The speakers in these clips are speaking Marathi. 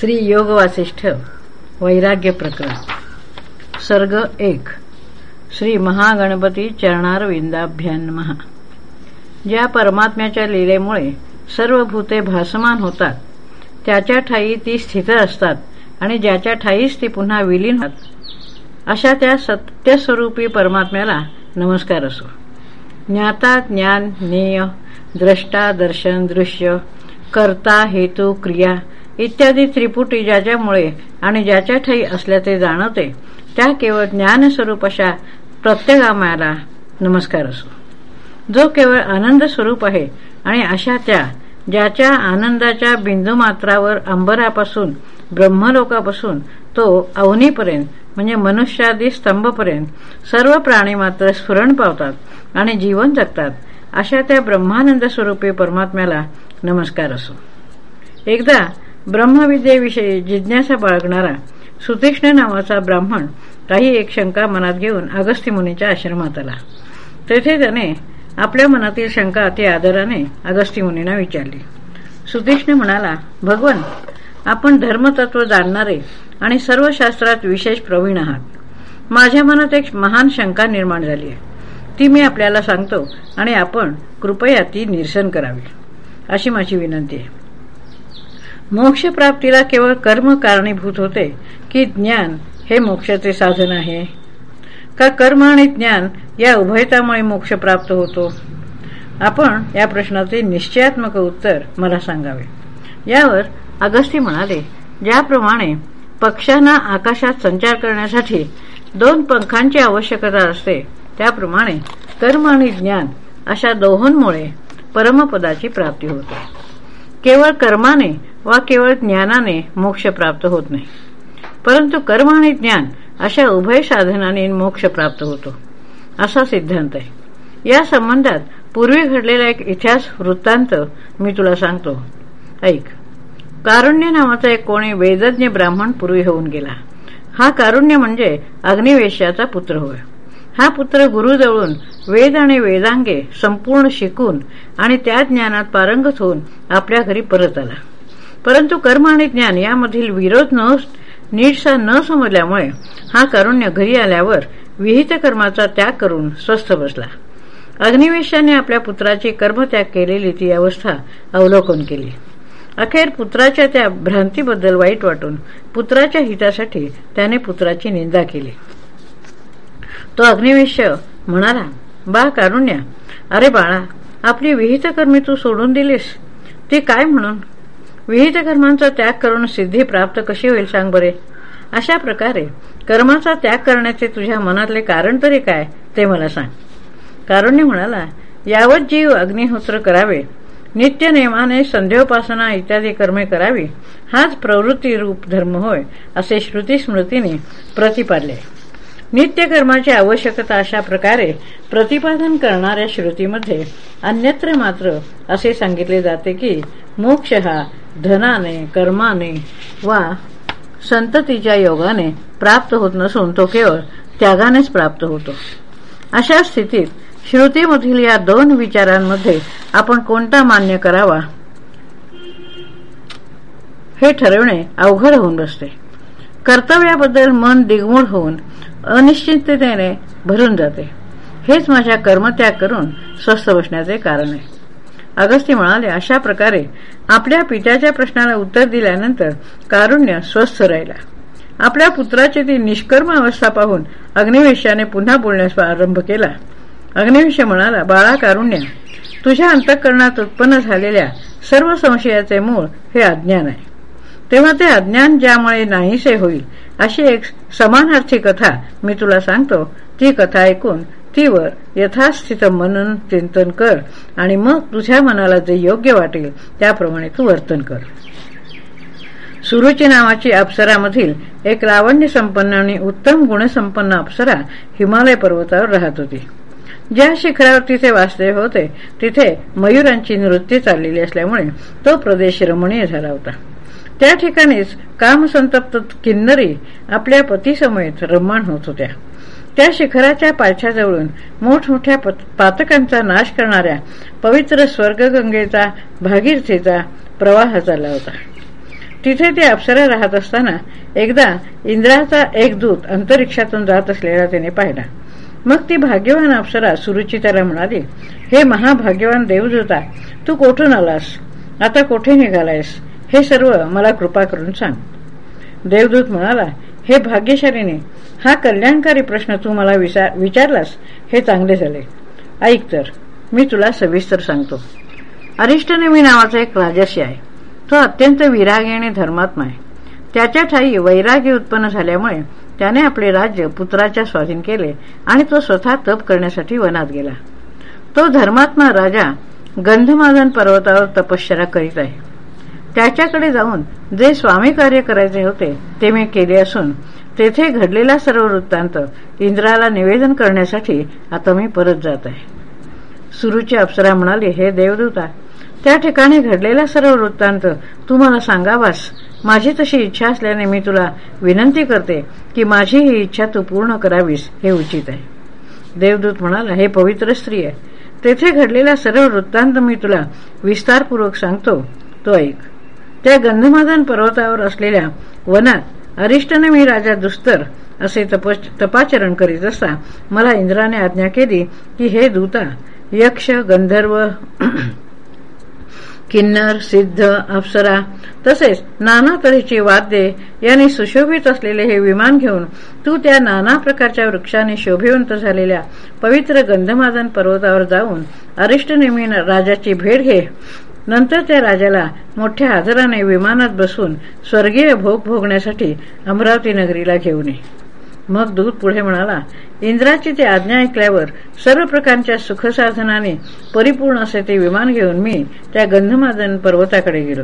श्री योग वासिष्ठ वैराग्य प्रकरण. सर्ग एक. श्री महागणपती चरणार विंदाभ्यान ज्या परमात्म्याच्या लीलेमुळे सर्व भूते भासमान होतात त्याच्या ठाई ती स्थित असतात आणि ज्याच्या ठाईच ती पुन्हा विलीन होतात अशा त्या सत्यस्वरूपी परमात्म्याला नमस्कार असो. ज्ञाता ज्ञान ज्ञेय द्रष्टा दर्शन दृश्य कर्ता हेतू क्रिया इत्यादी त्रिपुटी ज्याच्यामुळे आणि ज्याच्या ठाई असल्याचे जाणवते. त्या केवळ ज्ञानस्वरूप अशा प्रत्येकामाला नमस्कार असो. जो केवळ आनंद स्वरूप आहे आणि अशा त्या ज्याच्या आनंदाच्या बिंदुमात्रावर अंबरापासून ब्रह्मलोकापासून तो अवनीपर्यंत म्हणजे मनुष्यादी स्तंभपर्यंत सर्व प्राणी मात्र स्फुरण पावतात आणि जीवन जगतात अशा त्या ब्रह्मानंद स्वरूपी परमात्म्याला नमस्कार असो. एकदा ब्रह्मविद्येविषयी जिज्ञासा बाळगणारा सुतीक्ष्ण नावाचा ब्राह्मण काही एक शंका मनात घेऊन अगस्ती मुनीच्या आश्रमात आला. तेथे त्याने आपल्या मनातील शंका अति आदराने अगस्ती मुनींना विचारली. सुतीक्ष्ण म्हणाला भगवान आपण धर्मतत्व जाणणारे आणि सर्व शास्त्रात विशेष प्रवीण आहात. माझ्या मनात एक महान शंका निर्माण झाली आहे. ती मी आपल्याला सांगतो आणि आपण कृपया ती निरसन करावी. अशी माझी विनंती आहे. मोक्षप्राप्तीला केवळ कर्म कारणीभूत होते की ज्ञान हे मोक्षाचे साधन आहे. का कर्म आणि ज्ञान या उभयतामुळे मोक्ष प्राप्त होतो? आपण या प्रश्नाचे निश्चयात्मक उत्तर मला सांगावे. यावर अगस्ती म्हणाले ज्याप्रमाणे पक्ष्यांना आकाशात संचार करण्यासाठी दोन पंखांची आवश्यकता असते त्याप्रमाणे कर्म आणि ज्ञान अशा दोहोंमुळे परमपदाची प्राप्ती होते. केवळ कर्माने वा केवळ ज्ञानाने मोक्ष प्राप्त होत नाही. परंतु कर्म आणि ज्ञान अशा उभय साधनाने मोक्ष प्राप्त होतो. असा सिद्धांत आहे. या संबंधात पूर्वी घडलेला एक इतिहास वृत्तांत मी तुला सांगतो. ऐक. कारुण्य नावाचा एक कोणी वेदज्ञ ब्राह्मण पूर्वी होऊन गेला. हा कारुण्य म्हणजे अग्निवेशाचा पुत्र होय. हा पुत्र गुरुजवळून वेद आणि वेदांगे संपूर्ण शिकून आणि त्या ज्ञानात पारंगत होऊन आपल्या घरी परत आला. परंतु कर्म आणि ज्ञान यामधील विरोध न नीटसा न समजल्यामुळे हा कारुण्य घरी आल्यावर विहित कर्माचा त्याग करून स्वस्थ बसला. अग्निवेशाने आपल्या पुत्राची कर्मत्याग केलेली ती अवस्था अवलोकन केली. अखेर पुत्राच्या त्या भ्रांतीबद्दल वाईट वाटून पुत्राच्या हितासाठी त्याने पुत्राची निंदा केली. तो अग्निवेश्य म्हणाला बा कारुण्या अरे बाळा आपली विहित कर्मी तू सोडून दिलीस. ती काय म्हणून? विहित कर्मांचा त्याग करून सिद्धी प्राप्त कशी होईल सांग बरे? अशा प्रकारे कर्माचा त्याग करण्याचे तुझ्या मनातले कारण तरी काय ते मला सांग. कारुण्य म्हणाला यावत जीव अग्निहोत्र करावे. नित्य नेमाने संध्योपासना इत्यादी कर्मे करावी. हाच प्रवृत्ती रूप धर्म होय असे श्रुती स्मृतीने प्रतिपादले. नित्यकर्माची आवश्यकता अशा प्रकारे प्रतिपादन करणाऱ्या श्रुतीमध्ये अन्यत्र मात्र असे सांगितले जाते की मोक्ष हा धनाने कर्माने वा संततीच्या योगाने प्राप्त होत नसून तो केवळ त्यागानेच प्राप्त होतो. अशा स्थितीत श्रुतीमधील या दोन विचारांमध्ये आपण कोणता मान्य करावा हे ठरवणे अवघड होऊन बसते. कर्तव्याबद्दल मन दिगमूळ होऊन अनिश्चिततेने भरून जाते. हेच माझ्या कर्मत्याग करून स्वस्थ बसण्याचे कारण आहे. अगस्ती म्हणाले अशा प्रकारे आपल्या पित्याच्या प्रश्नाला उत्तर दिल्यानंतर कारुण्य स्वस्थ राहिला. आपल्या पुत्राची ती निष्कर्म अवस्था पाहून अग्निवेशाने पुन्हा बोलण्यास प्रारंभ केला. अग्निवेश म्हणाला बाळा कारुण्य तुझ्या अंतःकरणात उत्पन्न झालेल्या सर्व संशयाचे मूळ हे अज्ञान आहे. तेव्हा ते अज्ञान ज्यामुळे नाहीसे होईल अशी एक समानार्थी कथा मी तुला सांगतो. ती कथा ऐकून तीवर यथास्थित मनन चिंतन कर आणि मग तुझ्या मनाला जे योग्य वाटेल त्याप्रमाणे तू वर्तन कर. सुरुची नावाची अप्सरामधील एक लावण्य संपन्न आणि उत्तम गुणसंपन्न अप्सरा हिमालय पर्वतावर राहत होती. ज्या शिखरावर तिथे वास्तव्य होते तिथे मयुरांची नृत्य चाललेली असल्यामुळे तो प्रदेश रमणीय झाला होता. त्या ठिकाणीच कामसंतप्त किन्नरी आपल्या पतीसमयेत रममाण होत होत्या. त्या शिखराच्या पायथ्याजवळून मोठमोठ्या पातकांचा नाश करणाऱ्या पवित्र स्वर्गगंगेचा भागीरथीचा प्रवाह चालला होता. तिथे ते अप्सरा राहत असताना एकदा इंद्राचा एक दूत अंतरिक्षातून जात असलेला त्याने पाहिला. मग ती भाग्यवान अप्सरा सुरुची त्याला म्हणाली हे महाभाग्यवान देवदूता तू कोठून आलास? आता कोठे निघालायस? हे सर्व मला कृपा करून सांग. देवदूत म्हणाला हे भाग्यशालीने हा कल्याणकारी प्रश्न तू मला विचारलास हे चांगले झाले. ऐक तर मी तुला सविस्तर सांगतो. अरिष्टनेमी नावाचा एक राजर्षी आहे. तो अत्यंत विरागी आणि धर्मात्मा आहे. त्याच्या ठाई वैरागी उत्पन्न झाल्यामुळे त्याने आपले राज्य पुत्राच्या स्वाधीन केले आणि तो स्वतः तप करण्यासाठी वनात गेला. तो धर्मात्मा राजा गंधमादन पर्वतावर तपश्चर्या करीत आहे. त्याच्याकडे जाऊन जे स्वामी कार्य करायचे होते ते मी केले असून तेथे घडलेला सर्व वृत्तांत इंद्राला निवेदन करण्यासाठी आता मी परत जात आहे. सुरूची अप्सरा म्हणाली हे देवदूता त्या ठिकाणी घडलेला सर्व वृत्तांत तू मला सांगावास. माझी तशी इच्छा असल्याने मी तुला विनंती करते की माझी ही इच्छा तू पूर्ण करावीस हे उचित आहे. देवदूत म्हणाला हे पवित्र स्त्री आहे. तेथे घडलेला सर्व वृत्तांत मी तुला विस्तारपूर्वक सांगतो. तो ऐक. त्या गंधमादन पर्वतावर असलेल्या वनात अरिष्टने मी राजा दुस्तर असे तपाचरण करीत असता मला इंद्राने आज्ञा केली की हे दूता यक्ष गंधर्व किन्नर सिद्ध अप्सरा तसेच नाना तऱ्हेची वाद्ये यांनी सुशोभित असलेले हे विमान घेऊन तू त्या नाना प्रकारच्या वृक्षाने शोभिवंत झालेल्या पवित्र गंधमादन पर्वतावर जाऊन अरिष्टनेमी राजाची भेट घे. नंतर त्या राजाला मोठ्या आदराने विमानात बसून स्वर्गीय भोग भोगण्यासाठी अमरावती नगरीला घेऊन ये. मग दूत पुढे म्हणाला इंद्राची ती आज्ञा ऐकल्यावर सर्व प्रकारच्या सुखसाधनाने परिपूर्ण असे ते विमान घेऊन मी त्या गंधमादन पर्वताकडे गेलो.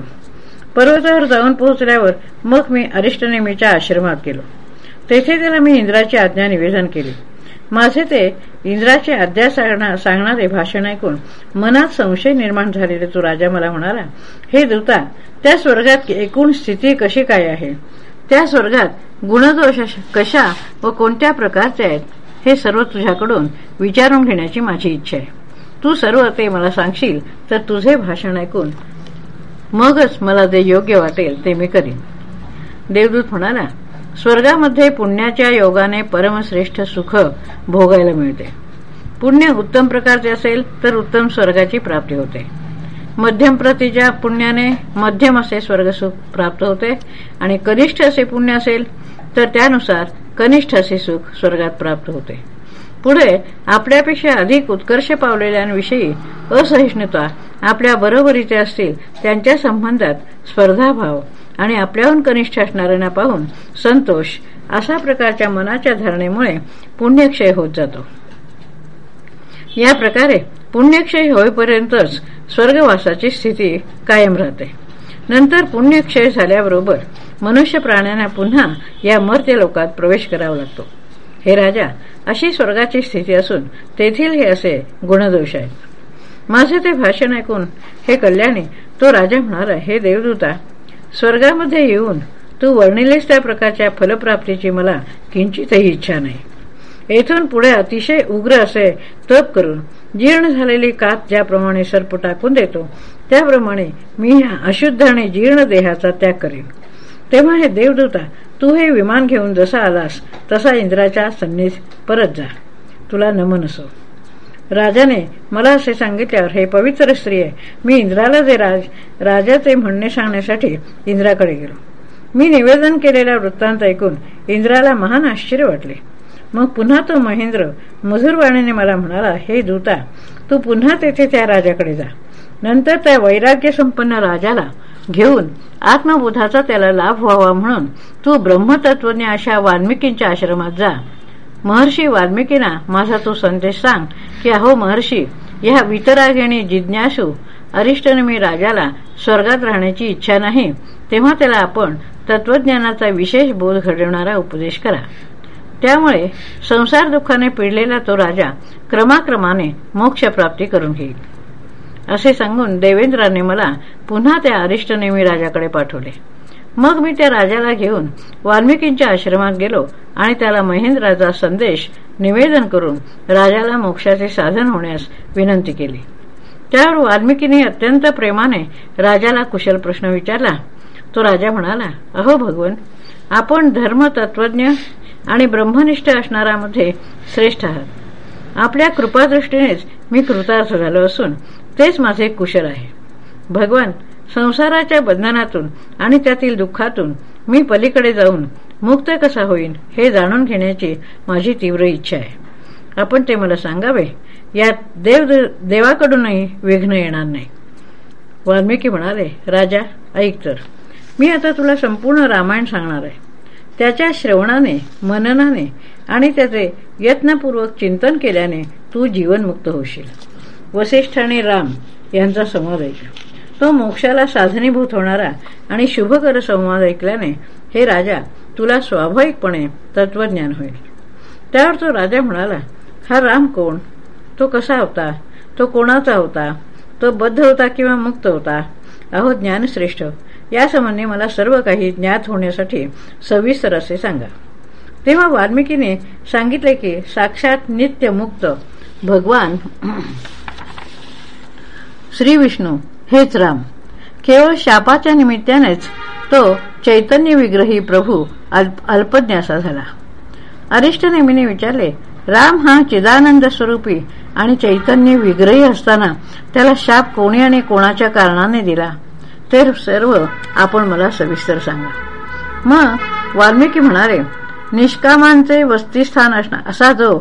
पर्वतावर जाऊन पोहोचल्यावर मग मी अरिष्टनेमीच्या आश्रमात गेलो तेथे त्याला मी इंद्राची आज्ञा निवेदन केली. माझे ते इंद्राचे अध्याय सांगणारे भाषण ऐकून मनात संशय निर्माण झालेले तो राजा मला म्हणाला हे दूता त्या स्वर्गात एकूण स्थिती कशी काय आहे? त्या स्वर्गात गुणदोष कशा व कोणत्या प्रकारचे आहेत? हे सर्व तुझ्याकडून विचारून घेण्याची माझी इच्छा आहे. तू सर्व ते मला सांगशील तर तुझे भाषण ऐकून मगच मला जे योग्य वाटेल ते मी करीन. देवदूत म्हणाला स्वर्गामध्ये पुण्याच्या योगाने परमश्रेष्ठ सुख भोगायला मिळते. पुण्य उत्तम प्रकारचे असेल तर उत्तम स्वर्गाची प्राप्ती होते. मध्यम प्रतीच्या पुण्याने मध्यम असे स्वर्गसुख प्राप्त होते. आणि कनिष्ठ असे पुण्य असेल तर त्यानुसार कनिष्ठ असे सुख स्वर्गात प्राप्त होते. पुढे आपल्यापेक्षा अधिक उत्कर्ष पावलेल्यांविषयी असहिष्णुता आपल्या बरोबरीचे असतील त्यांच्या संबंधात स्पर्धाभाव आणि आपल्याहून कनिष्ठ असणाऱ्यांना पाहून संतोष अशा प्रकारच्या मनाच्या धारणेमुळे पुण्यक्षय होत जातो. या प्रकारे पुण्यक्षय होईपर्यंतच स्वर्गवासाची स्थिती कायम राहते. नंतर पुण्यक्षय झाल्याबरोबर मनुष्य प्राण्यांना पुन्हा या मर्त्य लोकात प्रवेश करावा लागतो. हे राजा अशी स्वर्गाची स्थिती असून तेथील हे असे गुणदोष आहेत. माझे ते भाषण ऐकून हे कल्याणी तो राजा म्हणाला हे देवदूता स्वर्गामध्ये येऊन तू वर्णिलेस त्या प्रकारच्या फलप्राप्तीची मला किंचितही इच्छा नाही. येथून पुढे अतिशय उग्र असे तप करून जीर्ण झालेली कात ज्याप्रमाणे सर्प टाकून देतो त्याप्रमाणे मी अशुद्ध आणि जीर्ण देहाचा त्याग करेन. तेव्हा हे देवदूता तू हे विमान घेऊन जसा आलास तसा इंद्राच्या सन्नीस परत जा. तुला नमन असो. राजाने मला असे सांगितल्यावर हे पवित्र स्त्री आहे. मी इंद्राला जे राज राजाचे म्हणणे सांगण्यासाठी इंद्राकडे गेलो. मी निवेदन केलेला वृत्तांत ऐकून इंद्राला महान आश्चर्य वाटले. मग पुन्हा तो महेंद्र मधुरवाणीने मला म्हणाला हे दूता तू पुन्हा तेथे त्या राजाकडे जा. नंतर त्या वैराग्य संपन्न राजाला घेऊन आत्मबोधाचा त्याला लाभ व्हावा म्हणून तू ब्रह्मतत्वज्ञ अशा वाल्मिकींच्या आश्रमात जा. महर्षी वाल्मिकीना माझा तो संदेश सांग की अहो महर्षी या वितरागिणी जिज्ञासू अरिष्टनमी राजाला स्वर्गात राहण्याची इच्छा नाही तेव्हा त्याला आपण तत्वज्ञानाचा विशेष बोध घडवणारा उपदेश करा. त्यामुळे संसार दुःखाने पिडलेला तो राजा क्रमाक्रमाने मोक्षप्राप्ती करून घेईल. असे सांगून देवेंद्राने मला पुन्हा त्या अरिष्टनेमी राजाकडे पाठवले. मग मी त्या राजाला घेऊन वाल्मिकींच्या आश्रमात गेलो आणि त्याला महेंद्राचा संदेश निवेदन करून राजाला मोक्षाचे साधन होण्यास विनंती केली. त्यावर वाल्मिकीने अत्यंत प्रेमाने राजाला कुशल प्रश्न विचारला. तो राजा म्हणाला अहो भगवन आपण धर्म तत्वज्ञ आणि ब्रह्मनिष्ठ असणाऱ्यामध्ये श्रेष्ठ आहात. आपल्या कृपादृष्टीनेच मी कृतार्थ झालो असून तेच माझे कुशल आहे. भगवान संसाराच्या बंधनातून आणि त्यातील दुःखातून मी पलीकडे जाऊन मुक्त कसा होईन हे जाणून घेण्याची माझी तीव्र इच्छा आहे. आपण ते मला सांगावे यात देव देवाकडूनही विघ्न येणार नाही. वाल्मिकी म्हणाले राजा ऐक तर. मी आता तुला संपूर्ण रामायण सांगणार आहे. त्याच्या श्रवणाने मननाने आणि त्याचे यत्नपूर्वक चिंतन केल्याने तू जीवनमुक्त होशील. वसिष्ठ आणि राम यांचा समोर येईल तो मोक्षाला साधनीभूत होणारा आणि शुभकर संवाद ऐकल्याने हे राजा तुला स्वाभाविकपणे तत्वज्ञान होईल. त्यावर तो राजा म्हणाला हा राम कोण? तो कसा होता? तो कोणाचा होता? तो बद्ध होता किंवा मुक्त होता? अहो ज्ञानश्रेष्ठ यासंबंधी मला सर्व काही ज्ञात होण्यासाठी सविस्तर असे सांगा. तेव्हा वाल्मिकीने सांगितले की साक्षात नित्य मुक्त भगवान श्री विष्णू हेच राम. केवळ शापाच्या निमित्तानेच तो चैतन्य विग्रही प्रभू अल्पज्ञासा झाला. अरिष्ट नेमीने विचारले राम हा चिदानंद स्वरूपी आणि चैतन्य विग्रही असताना त्याला शाप कोणी आणि कोणाच्या कारणाने दिला? ते सर्व आपण मला सविस्तर सांगा. मग वाल्मिकी म्हणाले निष्कामांचे वस्तीस्थान असणार असा जो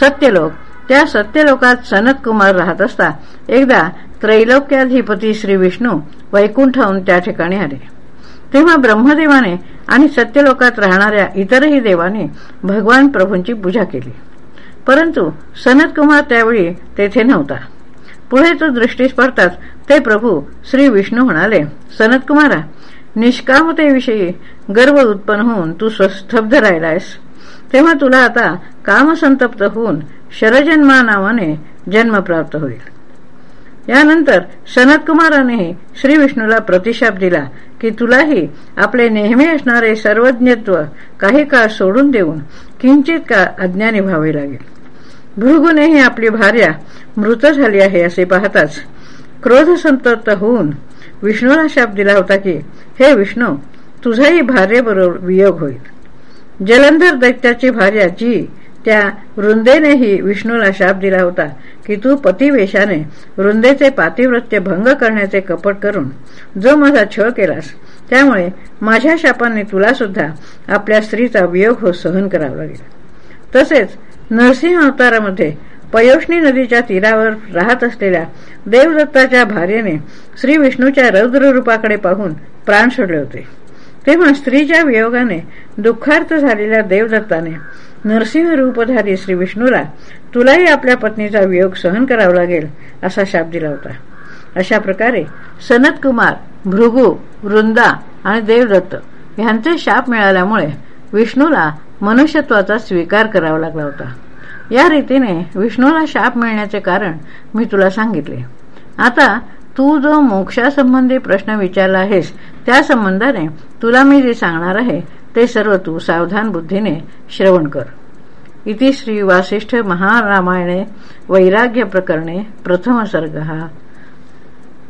सत्यलोक त्या सत्यलोकात सनत कुमार राहत असता एकदा त्रैलोक्याधिपती श्री विष्णू वैकुंठाहून त्या ठिकाणी आले. तेव्हा ब्रह्मदेवाने आणि सत्यलोकात राहणाऱ्या इतरही देवाने भगवान प्रभूंची पूजा केली. परंतु सनतकुमार त्यावेळी तेथे नव्हता. पुढे तो दृष्टीस पडताच ते प्रभू श्री विष्णू म्हणाले सनतकुमारा निष्कामतेविषयी गर्व उत्पन्न होऊन तू स्तब्ध राहिलायस. तेव्हा तुला आता कामसंतप्त होऊन शरजन्मा नावाने जन्म प्राप्त होईल. यानंतर सनतकुमारानेही श्री विष्णूला प्रतिशाप दिला की तुलाही आपले नेहमी असणारे सर्वज्ञत्व काही काळ सोडून देऊन किंचित काळ अज्ञानी व्हावे लागेल. भृगुनेही आपली भार्या मृत झाली आहे असे पाहताच क्रोध संतप्त होऊन विष्णूला शाप दिला होता की हे विष्णू तुझाही भार्येबरोबर वियोग होईल. जलंधर दैत्याची भार्या जी त्या वृंदेनेही विष्णूला शाप दिला होता की तू पतिवेशाने वृंदेचे पातिवृत्य भंग करण्याचे कपट करून जो माझा छळ केलास त्यामुळे माझ्या शापाने तुला सुद्धा आपल्या स्त्रीचा वियोग हो सहन करावा लागेल. तसेच नरसिंह अवतारामध्ये पयोष्णी नदीच्या तीरावर राहत असलेल्या देवदत्ताच्या भार्येने श्री विष्णूच्या रौद्र रूपाकडे पाहून प्राण सोडले होते. तेव्हा स्त्रीच्या वियोगाने दुःखार्थ झालेल्या देवदत्ताने नरसिंह रूपधारी श्री विष्णूला तुलाही आपल्या पत्नीचा वियोग सहन करावा लागेल असा शाप दिला होता. अशा प्रकारे सनत कुमार भृगू वृंदा आणि देवदत्त यांचे शाप मिळाल्यामुळे विष्णूला मनुष्यत्वाचा स्वीकार करावा लागला होता. या रीतीने विष्णूला शाप मिळण्याचे कारण मी तुला सांगितले. आता तू जो मोक्षासंबंधी प्रश्न विचारला आहेस त्या संबंधाने तुला मी जे सांगणार आहे ते सर्व तू सावधान बुद्धीने श्रवण कर. इति श्री वासिष्ठ महारामायणे वैराग्य प्रकरणे प्रथम सर्ग